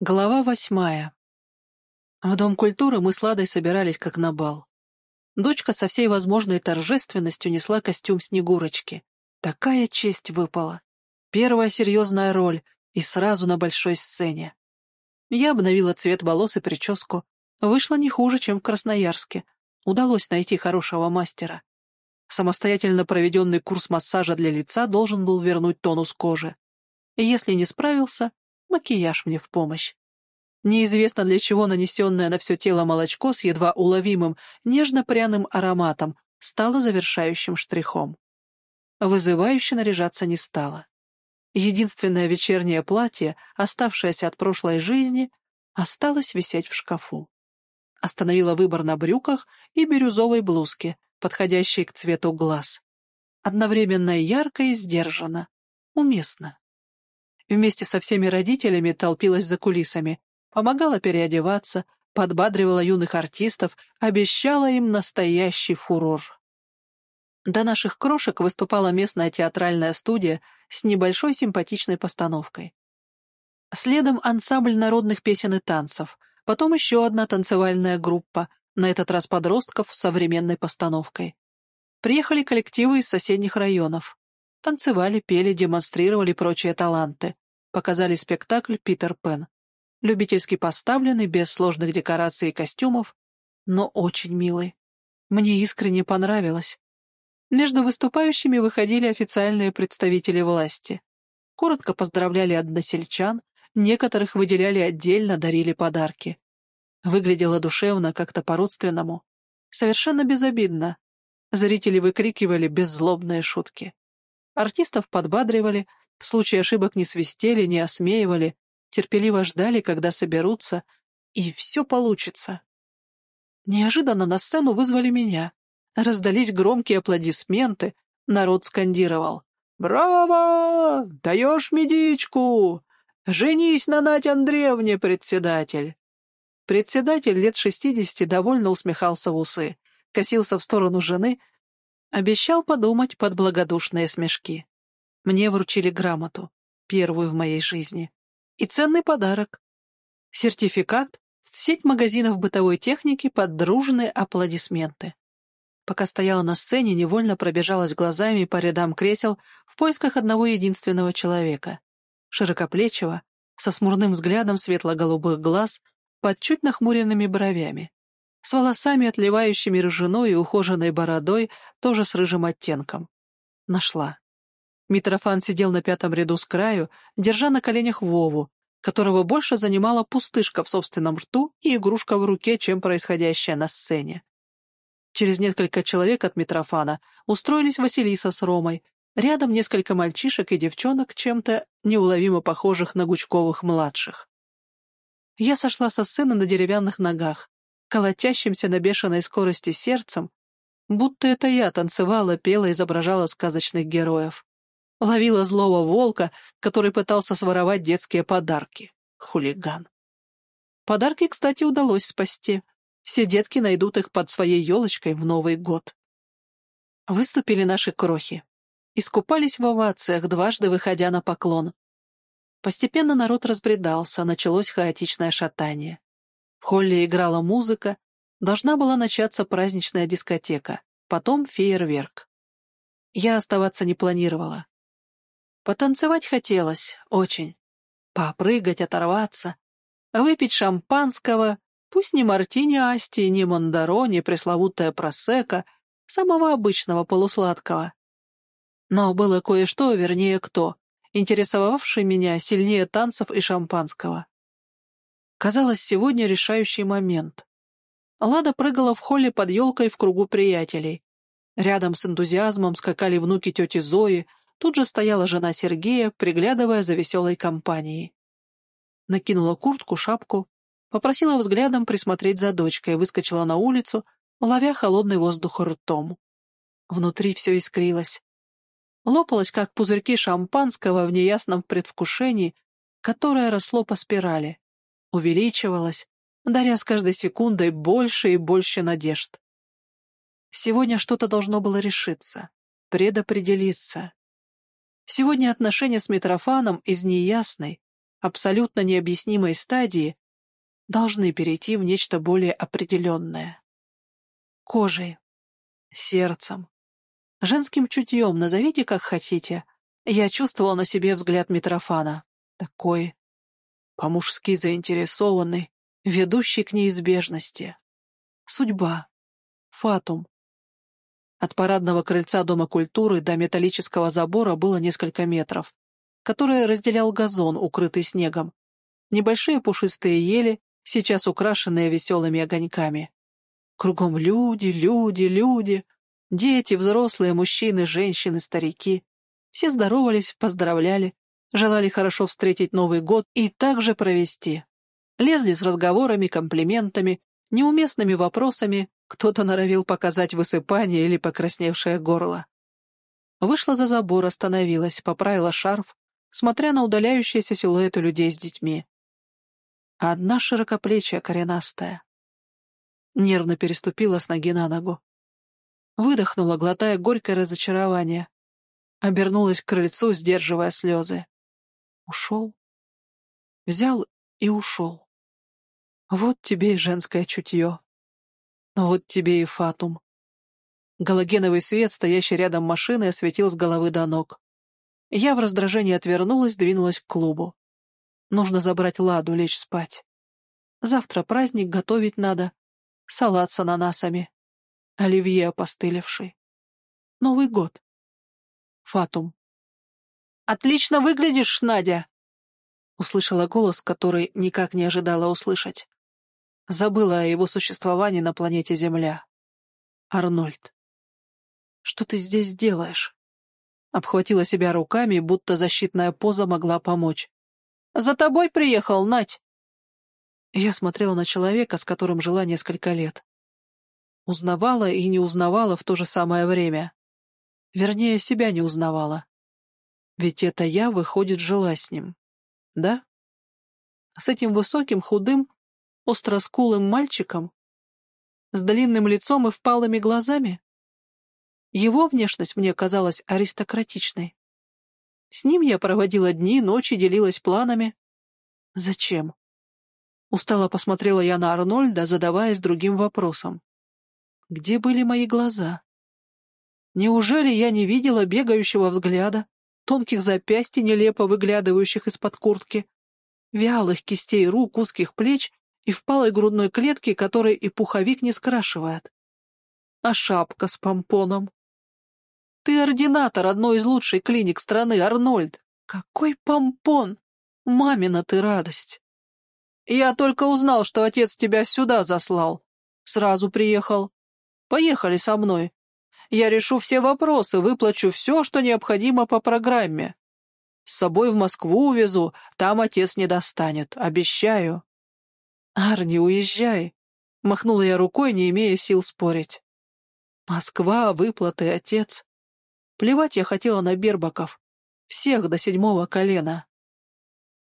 Глава восьмая. В Дом культуры мы с Ладой собирались как на бал. Дочка со всей возможной торжественностью несла костюм Снегурочки. Такая честь выпала. Первая серьезная роль и сразу на большой сцене. Я обновила цвет волос и прическу. Вышло не хуже, чем в Красноярске. Удалось найти хорошего мастера. Самостоятельно проведенный курс массажа для лица должен был вернуть тонус кожи. Если не справился, макияж мне в помощь. Неизвестно для чего нанесенное на все тело молочко с едва уловимым нежно-пряным ароматом стало завершающим штрихом. Вызывающе наряжаться не стало. Единственное вечернее платье, оставшееся от прошлой жизни, осталось висеть в шкафу. Остановила выбор на брюках и бирюзовой блузке, подходящей к цвету глаз. Одновременно ярко и сдержанно, уместно. Вместе со всеми родителями толпилась за кулисами, помогала переодеваться, подбадривала юных артистов, обещала им настоящий фурор. До наших крошек выступала местная театральная студия с небольшой симпатичной постановкой. Следом ансамбль народных песен и танцев, потом еще одна танцевальная группа, на этот раз подростков с современной постановкой. Приехали коллективы из соседних районов. Танцевали, пели, демонстрировали прочие таланты. Показали спектакль «Питер Пен». Любительски поставленный, без сложных декораций и костюмов, но очень милый. Мне искренне понравилось. Между выступающими выходили официальные представители власти. Коротко поздравляли односельчан, некоторых выделяли отдельно, дарили подарки. Выглядело душевно, как-то по-родственному. Совершенно безобидно. Зрители выкрикивали беззлобные шутки. Артистов подбадривали, в случае ошибок не свистели, не осмеивали, терпеливо ждали, когда соберутся, и все получится. Неожиданно на сцену вызвали меня. Раздались громкие аплодисменты, народ скандировал. «Браво! Даешь медичку! Женись на Нать Андреевне, председатель!» Председатель лет шестидесяти довольно усмехался в усы, косился в сторону жены Обещал подумать под благодушные смешки. Мне вручили грамоту, первую в моей жизни, и ценный подарок. Сертификат в сеть магазинов бытовой техники под дружные аплодисменты. Пока стояла на сцене, невольно пробежалась глазами по рядам кресел в поисках одного единственного человека. Широкоплечего, со смурным взглядом светло-голубых глаз, под чуть нахмуренными бровями с волосами, отливающими рыжиной и ухоженной бородой, тоже с рыжим оттенком. Нашла. Митрофан сидел на пятом ряду с краю, держа на коленях Вову, которого больше занимала пустышка в собственном рту и игрушка в руке, чем происходящее на сцене. Через несколько человек от Митрофана устроились Василиса с Ромой, рядом несколько мальчишек и девчонок, чем-то неуловимо похожих на Гучковых-младших. Я сошла со сцены на деревянных ногах, колотящимся на бешеной скорости сердцем, будто это я танцевала, пела, изображала сказочных героев. Ловила злого волка, который пытался своровать детские подарки. Хулиган. Подарки, кстати, удалось спасти. Все детки найдут их под своей елочкой в Новый год. Выступили наши крохи. Искупались в овациях, дважды выходя на поклон. Постепенно народ разбредался, началось хаотичное шатание. В холле играла музыка, должна была начаться праздничная дискотека, потом фейерверк. Я оставаться не планировала. Потанцевать хотелось, очень. Попрыгать, оторваться, выпить шампанского, пусть не мартини асти, не мондаро, не пресловутая просека, самого обычного полусладкого. Но было кое-что, вернее, кто, интересовавший меня сильнее танцев и шампанского. Казалось, сегодня решающий момент. Лада прыгала в холле под елкой в кругу приятелей. Рядом с энтузиазмом скакали внуки тети Зои, тут же стояла жена Сергея, приглядывая за веселой компанией. Накинула куртку, шапку, попросила взглядом присмотреть за дочкой, выскочила на улицу, ловя холодный воздух ртом. Внутри все искрилось. Лопалось, как пузырьки шампанского в неясном предвкушении, которое росло по спирали увеличивалась, даря с каждой секундой больше и больше надежд. Сегодня что-то должно было решиться, предопределиться. Сегодня отношения с Митрофаном из неясной, абсолютно необъяснимой стадии должны перейти в нечто более определенное. Кожей, сердцем, женским чутьем, назовите как хотите. Я чувствовала на себе взгляд Митрофана. Такой по-мужски заинтересованный, ведущий к неизбежности. Судьба. Фатум. От парадного крыльца Дома культуры до металлического забора было несколько метров, который разделял газон, укрытый снегом. Небольшие пушистые ели, сейчас украшенные веселыми огоньками. Кругом люди, люди, люди. Дети, взрослые, мужчины, женщины, старики. Все здоровались, поздравляли, желали хорошо встретить Новый год и также провести. Лезли с разговорами, комплиментами, неуместными вопросами, кто-то норовил показать высыпание или покрасневшее горло. Вышла за забор, остановилась, поправила шарф, смотря на удаляющиеся силуэты людей с детьми. Одна широкоплечья коренастая. Нервно переступила с ноги на ногу. Выдохнула, глотая горькое разочарование. Обернулась к крыльцу, сдерживая слезы. Ушел. Взял и ушел. Вот тебе и женское чутье. Вот тебе и фатум. Галогеновый свет, стоящий рядом машины, осветил с головы до ног. Я в раздражении отвернулась, двинулась к клубу. Нужно забрать Ладу, лечь спать. Завтра праздник, готовить надо. Салат с ананасами. Оливье опостылевший. Новый год. Фатум. «Отлично выглядишь, Надя!» Услышала голос, который никак не ожидала услышать. Забыла о его существовании на планете Земля. Арнольд. «Что ты здесь делаешь?» Обхватила себя руками, будто защитная поза могла помочь. «За тобой приехал, Надь!» Я смотрела на человека, с которым жила несколько лет. Узнавала и не узнавала в то же самое время. Вернее, себя не узнавала. Ведь это я, выходит, жила с ним. Да? С этим высоким, худым, остроскулым мальчиком? С длинным лицом и впалыми глазами? Его внешность мне казалась аристократичной. С ним я проводила дни, ночи, делилась планами. Зачем? Устало посмотрела я на Арнольда, задаваясь другим вопросом. Где были мои глаза? Неужели я не видела бегающего взгляда, тонких запястий, нелепо выглядывающих из-под куртки, вялых кистей рук, узких плеч и впалой грудной клетки, которой и пуховик не скрашивает. А шапка с помпоном. Ты ординатор одной из лучших клиник страны, Арнольд. Какой помпон! Мамина ты радость! Я только узнал, что отец тебя сюда заслал. Сразу приехал. Поехали со мной. Я решу все вопросы, выплачу все, что необходимо по программе. С собой в Москву увезу, там отец не достанет, обещаю. Арни, уезжай. Махнула я рукой, не имея сил спорить. Москва, выплаты, отец. Плевать я хотела на Бербаков. Всех до седьмого колена.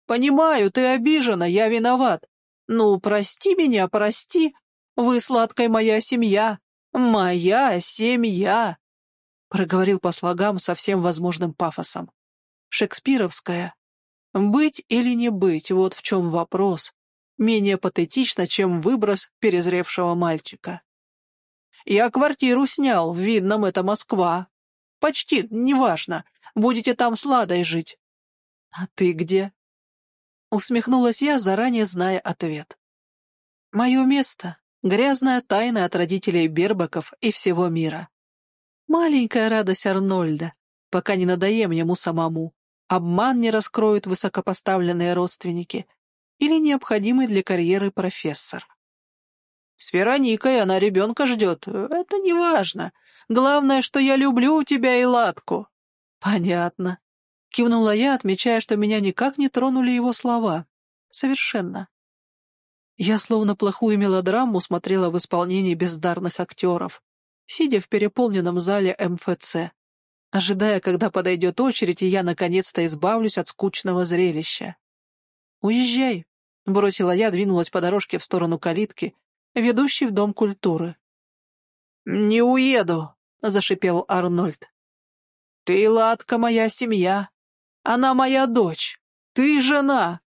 Понимаю, ты обижена, я виноват. Ну, прости меня, прости. Вы сладкая моя семья. «Моя семья!» — проговорил по слогам со всем возможным пафосом. «Шекспировская. Быть или не быть, вот в чем вопрос. Менее патетично, чем выброс перезревшего мальчика. Я квартиру снял, в видном это Москва. Почти, неважно, будете там с Ладой жить. А ты где?» Усмехнулась я, заранее зная ответ. «Мое место Грязная тайна от родителей Бербаков и всего мира. Маленькая радость Арнольда, пока не надоем ему самому. Обман не раскроют высокопоставленные родственники или необходимый для карьеры профессор. С Вероникой она ребенка ждет. Это не важно. Главное, что я люблю тебя и Ладку. Понятно. Кивнула я, отмечая, что меня никак не тронули его слова. Совершенно. Я словно плохую мелодраму смотрела в исполнении бездарных актеров, сидя в переполненном зале МФЦ, ожидая, когда подойдет очередь, и я наконец-то избавлюсь от скучного зрелища. «Уезжай», — бросила я, двинулась по дорожке в сторону калитки, ведущей в Дом культуры. «Не уеду», — зашипел Арнольд. «Ты, Ладка, моя семья. Она моя дочь. Ты жена.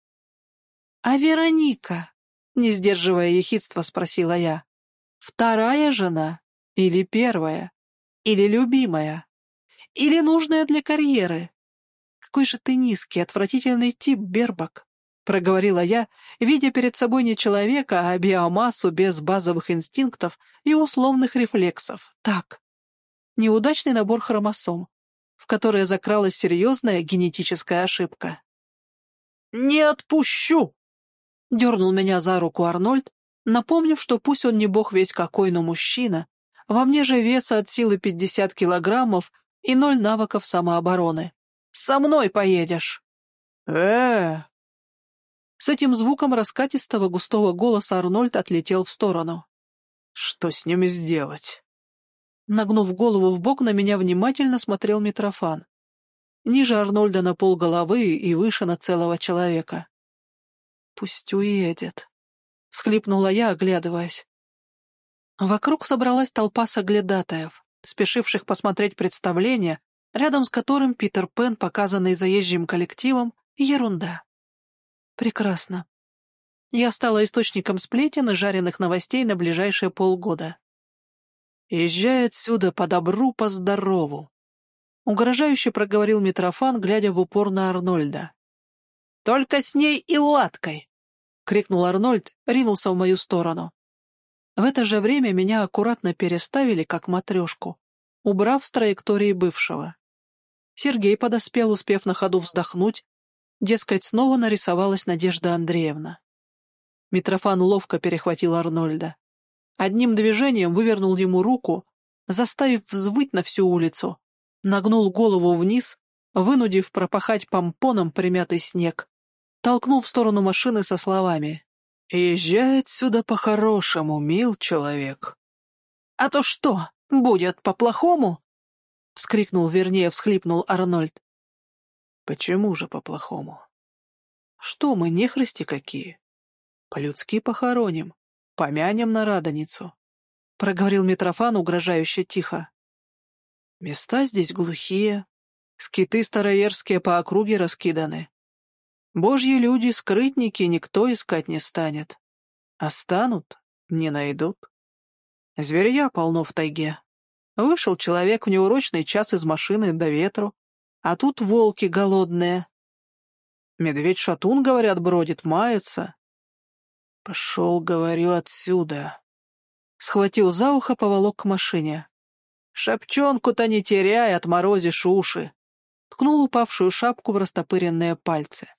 «А Вероника?» — не сдерживая ехидства, спросила я. «Вторая жена или первая? Или любимая? Или нужная для карьеры? Какой же ты низкий, отвратительный тип, Бербак!» — проговорила я, видя перед собой не человека, а биомассу без базовых инстинктов и условных рефлексов. Так, неудачный набор хромосом, в которое закралась серьезная генетическая ошибка. «Не отпущу!» — дернул меня за руку Арнольд, напомнив, что пусть он не бог весь какой, но мужчина, во мне же веса от силы пятьдесят килограммов и ноль навыков самообороны. «Со мной поедешь!» э С этим звуком раскатистого густого голоса Арнольд отлетел в сторону. «Что с ними сделать?» Нагнув голову в бок, на меня внимательно смотрел Митрофан. Ниже Арнольда на пол головы и выше на целого человека. «Пусть уедет», — всхлипнула я, оглядываясь. Вокруг собралась толпа соглядатаев, спешивших посмотреть представление, рядом с которым Питер Пен, показанный заезжим коллективом, ерунда. Прекрасно. Я стала источником сплетен и жареных новостей на ближайшие полгода. «Езжай отсюда по добру, по здорову», — угрожающе проговорил Митрофан, глядя в упор на Арнольда. «Только с ней и латкой!» — крикнул Арнольд, ринулся в мою сторону. В это же время меня аккуратно переставили, как матрешку, убрав с траектории бывшего. Сергей подоспел, успев на ходу вздохнуть, дескать, снова нарисовалась Надежда Андреевна. Митрофан ловко перехватил Арнольда. Одним движением вывернул ему руку, заставив взвыть на всю улицу, нагнул голову вниз, вынудив пропахать помпоном примятый снег, толкнул в сторону машины со словами «Езжай отсюда по-хорошему, мил человек». «А то что, будет по-плохому?» — вскрикнул, вернее, всхлипнул Арнольд. «Почему же по-плохому?» «Что мы, нехристи какие? По-людски похороним. Помянем на радоницу, — проговорил Митрофан угрожающе тихо. Места здесь глухие, скиты староверские по округе раскиданы. Божьи люди, скрытники, никто искать не станет. А станут — не найдут. Зверья полно в тайге. Вышел человек в неурочный час из машины до ветру, а тут волки голодные. Медведь-шатун, говорят, бродит, мается, «Пошел, говорю, отсюда!» Схватил за ухо, поволок к машине. «Шапчонку-то не теряй, отморозишь уши!» Ткнул упавшую шапку в растопыренные пальцы.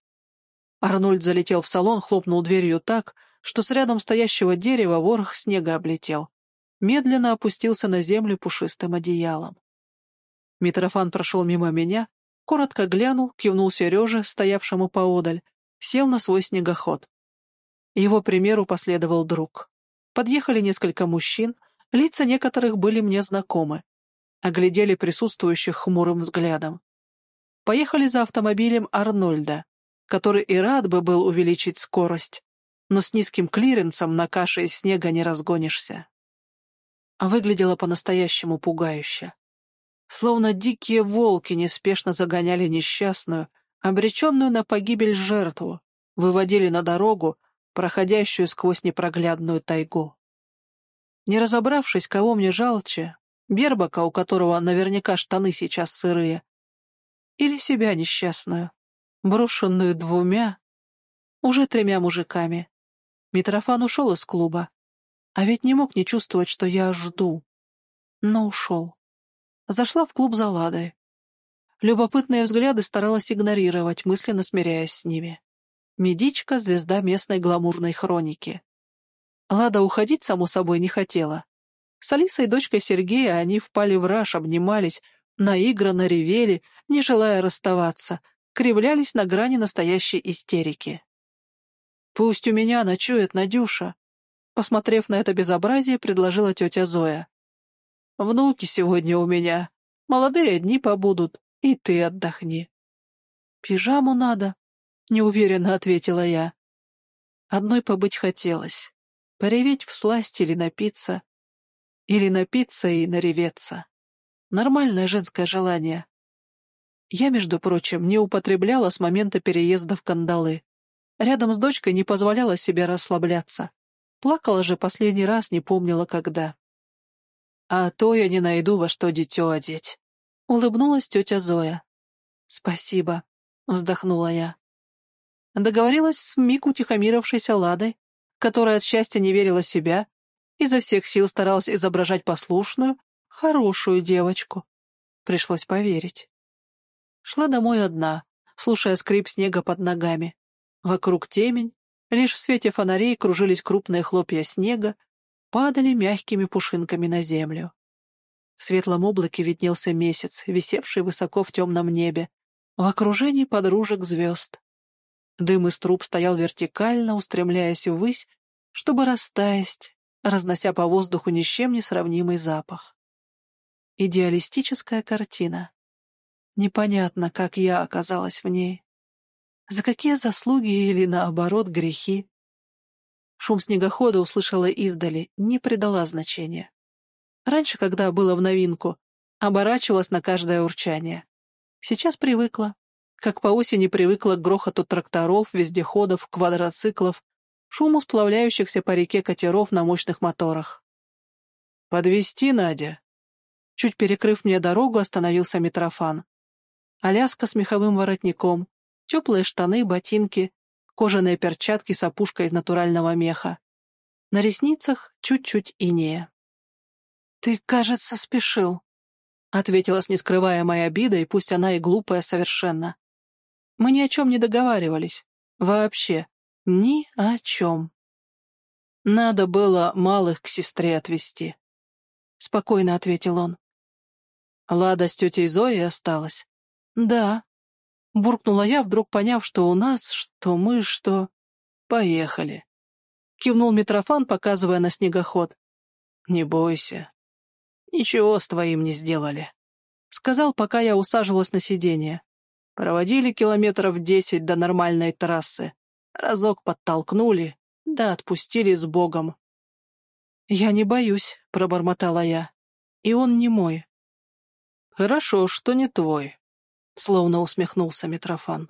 Арнольд залетел в салон, хлопнул дверью так, что с рядом стоящего дерева ворох снега облетел. Медленно опустился на землю пушистым одеялом. Митрофан прошел мимо меня, коротко глянул, кивнул Сереже, стоявшему поодаль, сел на свой снегоход. Его примеру последовал друг. Подъехали несколько мужчин, лица некоторых были мне знакомы. Оглядели присутствующих хмурым взглядом. Поехали за автомобилем Арнольда, который и рад бы был увеличить скорость, но с низким клиренсом на каше из снега не разгонишься. А выглядело по-настоящему пугающе. Словно дикие волки неспешно загоняли несчастную, обреченную на погибель жертву, выводили на дорогу, проходящую сквозь непроглядную тайгу. Не разобравшись, кого мне жалче, Бербака, у которого наверняка штаны сейчас сырые, или себя несчастную, брошенную двумя, уже тремя мужиками. Митрофан ушел из клуба, а ведь не мог не чувствовать, что я жду. Но ушел. Зашла в клуб за Ладой. Любопытные взгляды старалась игнорировать, мысленно смиряясь с ними. Медичка — звезда местной гламурной хроники. Лада уходить, само собой, не хотела. С Алисой, дочкой Сергея, они впали в раж, обнимались, наигранно ревели, не желая расставаться, кривлялись на грани настоящей истерики. «Пусть у меня ночует Надюша», — посмотрев на это безобразие, предложила тетя Зоя. «Внуки сегодня у меня. Молодые дни побудут, и ты отдохни». «Пижаму надо», — неуверенно ответила я. Одной побыть хотелось. Пореветь в сласть или напиться. Или напиться и нареветься. Нормальное женское желание. Я, между прочим, не употребляла с момента переезда в кандалы. Рядом с дочкой не позволяла себе расслабляться. Плакала же последний раз, не помнила когда. «А то я не найду, во что дитё одеть», — улыбнулась тетя Зоя. «Спасибо», — вздохнула я. Договорилась с миг утихомировавшейся Ладой, которая от счастья не верила себя, изо всех сил старалась изображать послушную, хорошую девочку. Пришлось поверить. Шла домой одна, слушая скрип снега под ногами. Вокруг темень, лишь в свете фонарей кружились крупные хлопья снега, падали мягкими пушинками на землю. В светлом облаке виднелся месяц, висевший высоко в темном небе, в окружении подружек звезд. Дым из труб стоял вертикально, устремляясь ввысь, чтобы растаять, разнося по воздуху ни с чем не сравнимый запах. Идеалистическая картина. Непонятно, как я оказалась в ней. За какие заслуги или, наоборот, грехи? Шум снегохода услышала издали, не придала значения. Раньше, когда было в новинку, оборачивалась на каждое урчание. Сейчас привыкла, как по осени привыкла к грохоту тракторов, вездеходов, квадроциклов, шуму сплавляющихся по реке катеров на мощных моторах. «Подвезти, Надя?» Чуть перекрыв мне дорогу, остановился Митрофан. Аляска с меховым воротником, теплые штаны, ботинки, кожаные перчатки с опушкой из натурального меха. На ресницах чуть-чуть инея. «Ты, кажется, спешил», — ответила с нескрываемой обидой, пусть она и глупая совершенно. «Мы ни о чем не договаривались. Вообще. Ни о чем. Надо было малых к сестре отвезти», — спокойно ответил он. Лада с тетей Зоей осталась. «Да», — буркнула я, вдруг поняв, что у нас, что мы, что... «Поехали», — кивнул Митрофан, показывая на снегоход. «Не бойся. Ничего с твоим не сделали», — сказал, пока я усаживалась на сиденье. Проводили километров десять до нормальной трассы. Разок подтолкнули, да отпустили с Богом. «Я не боюсь», — пробормотала я. «И он не мой». «Хорошо, что не твой», словно усмехнулся Митрофан.